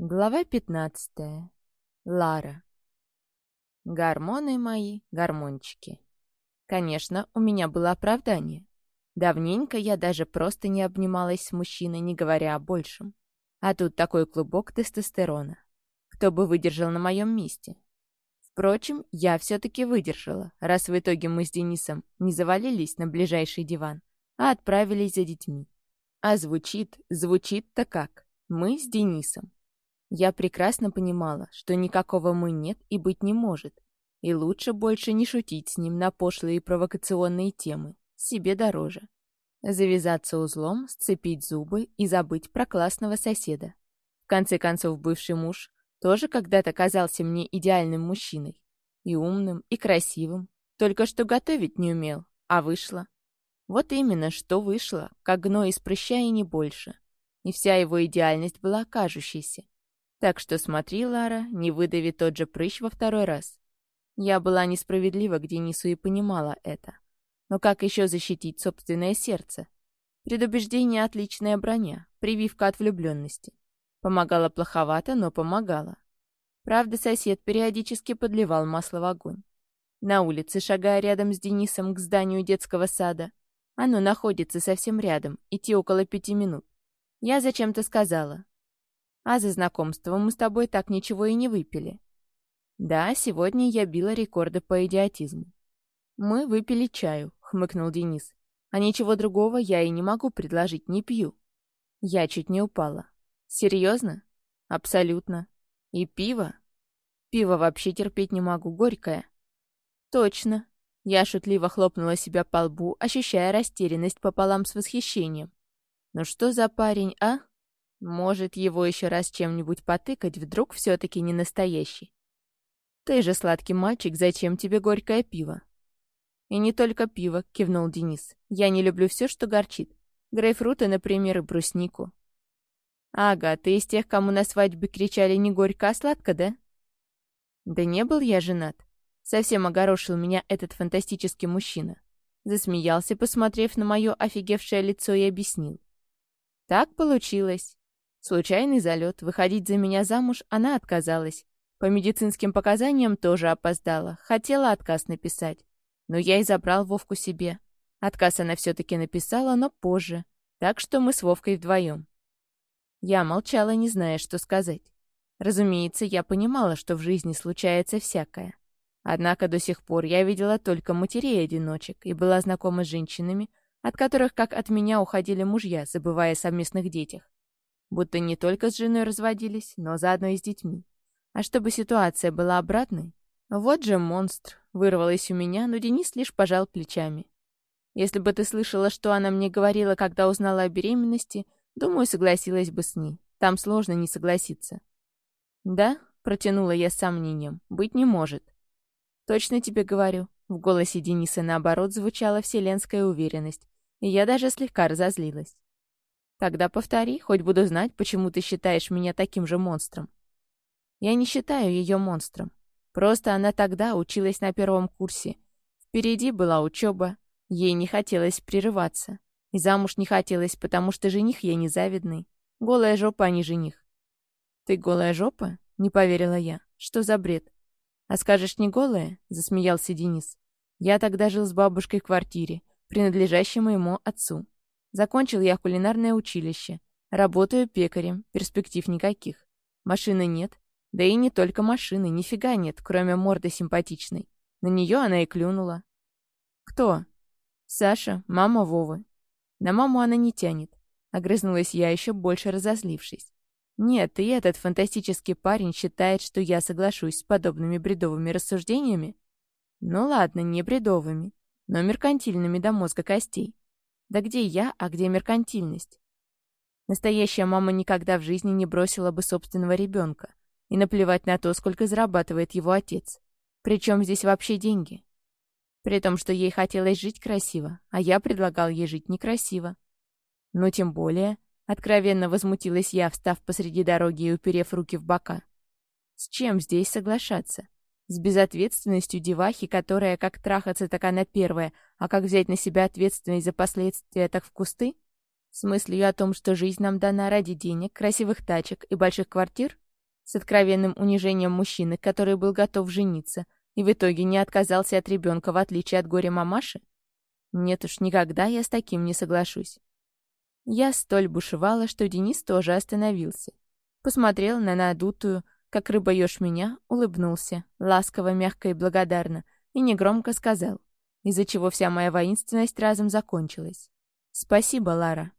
Глава пятнадцатая. Лара. Гормоны мои, гормончики. Конечно, у меня было оправдание. Давненько я даже просто не обнималась с мужчиной, не говоря о большем. А тут такой клубок тестостерона. Кто бы выдержал на моем месте? Впрочем, я все-таки выдержала, раз в итоге мы с Денисом не завалились на ближайший диван, а отправились за детьми. А звучит, звучит-то как. Мы с Денисом. Я прекрасно понимала, что никакого «мы» нет и быть не может, и лучше больше не шутить с ним на пошлые и провокационные темы, себе дороже. Завязаться узлом, сцепить зубы и забыть про классного соседа. В конце концов, бывший муж тоже когда-то казался мне идеальным мужчиной. И умным, и красивым. Только что готовить не умел, а вышло. Вот именно, что вышло, как гной из прыща и не больше. И вся его идеальность была кажущейся. Так что смотри, Лара, не выдави тот же прыщ во второй раз. Я была несправедлива к Денису и понимала это. Но как еще защитить собственное сердце? Предубеждение — отличная броня, прививка от влюбленности. Помогала плоховато, но помогала. Правда, сосед периодически подливал масло в огонь. На улице, шагая рядом с Денисом к зданию детского сада, оно находится совсем рядом, идти около пяти минут. Я зачем-то сказала, а за знакомство мы с тобой так ничего и не выпили. Да, сегодня я била рекорды по идиотизму. Мы выпили чаю, хмыкнул Денис. А ничего другого я и не могу предложить, не пью. Я чуть не упала. Серьезно? Абсолютно. И пиво? Пиво вообще терпеть не могу, горькое. Точно. Я шутливо хлопнула себя по лбу, ощущая растерянность пополам с восхищением. Ну что за парень, а? Может, его еще раз чем-нибудь потыкать, вдруг все-таки не настоящий. Ты же сладкий мальчик, зачем тебе горькое пиво? И не только пиво, кивнул Денис. Я не люблю все, что горчит. Грейпфруты, например, и бруснику. Ага, ты из тех, кому на свадьбе кричали не горько, а сладко, да? Да не был я женат. Совсем огорошил меня этот фантастический мужчина. Засмеялся, посмотрев на мое офигевшее лицо, и объяснил. Так получилось. Случайный залет. Выходить за меня замуж она отказалась. По медицинским показаниям тоже опоздала. Хотела отказ написать. Но я и забрал Вовку себе. Отказ она все-таки написала, но позже. Так что мы с Вовкой вдвоем. Я молчала, не зная, что сказать. Разумеется, я понимала, что в жизни случается всякое. Однако до сих пор я видела только матерей-одиночек и была знакома с женщинами, от которых, как от меня, уходили мужья, забывая о совместных детях. Будто не только с женой разводились, но заодно и с детьми. А чтобы ситуация была обратной, вот же монстр, вырвалось у меня, но Денис лишь пожал плечами. Если бы ты слышала, что она мне говорила, когда узнала о беременности, думаю, согласилась бы с ней. Там сложно не согласиться. Да, протянула я с сомнением, быть не может. Точно тебе говорю. В голосе Дениса, наоборот, звучала вселенская уверенность, и я даже слегка разозлилась. Тогда повтори, хоть буду знать, почему ты считаешь меня таким же монстром. Я не считаю ее монстром. Просто она тогда училась на первом курсе. Впереди была учеба, ей не хотелось прерываться. И замуж не хотелось, потому что жених ей незавидный. Голая жопа, а не жених. «Ты голая жопа?» — не поверила я. «Что за бред?» «А скажешь, не голая?» — засмеялся Денис. «Я тогда жил с бабушкой в квартире, принадлежащей моему отцу. Закончил я кулинарное училище. Работаю пекарем, перспектив никаких. Машины нет. Да и не только машины, нифига нет, кроме морды симпатичной. На нее она и клюнула. Кто? Саша, мама Вовы. На маму она не тянет. Огрызнулась я, еще больше разозлившись. Нет, и этот фантастический парень считает, что я соглашусь с подобными бредовыми рассуждениями? Ну ладно, не бредовыми, но меркантильными до мозга костей. Да где я, а где меркантильность? Настоящая мама никогда в жизни не бросила бы собственного ребенка. И наплевать на то, сколько зарабатывает его отец. Причем здесь вообще деньги? При том, что ей хотелось жить красиво, а я предлагал ей жить некрасиво. Но тем более, откровенно возмутилась я, встав посреди дороги и уперев руки в бока. С чем здесь соглашаться? С безответственностью девахи, которая как трахаться, так она первая, а как взять на себя ответственность за последствия, так в кусты? С мыслью о том, что жизнь нам дана ради денег, красивых тачек и больших квартир? С откровенным унижением мужчины, который был готов жениться, и в итоге не отказался от ребенка, в отличие от горя мамаши? Нет уж, никогда я с таким не соглашусь. Я столь бушевала, что Денис тоже остановился. Посмотрел на надутую, как рыба ешь меня, улыбнулся, ласково, мягко и благодарно, и негромко сказал, из-за чего вся моя воинственность разом закончилась. «Спасибо, Лара».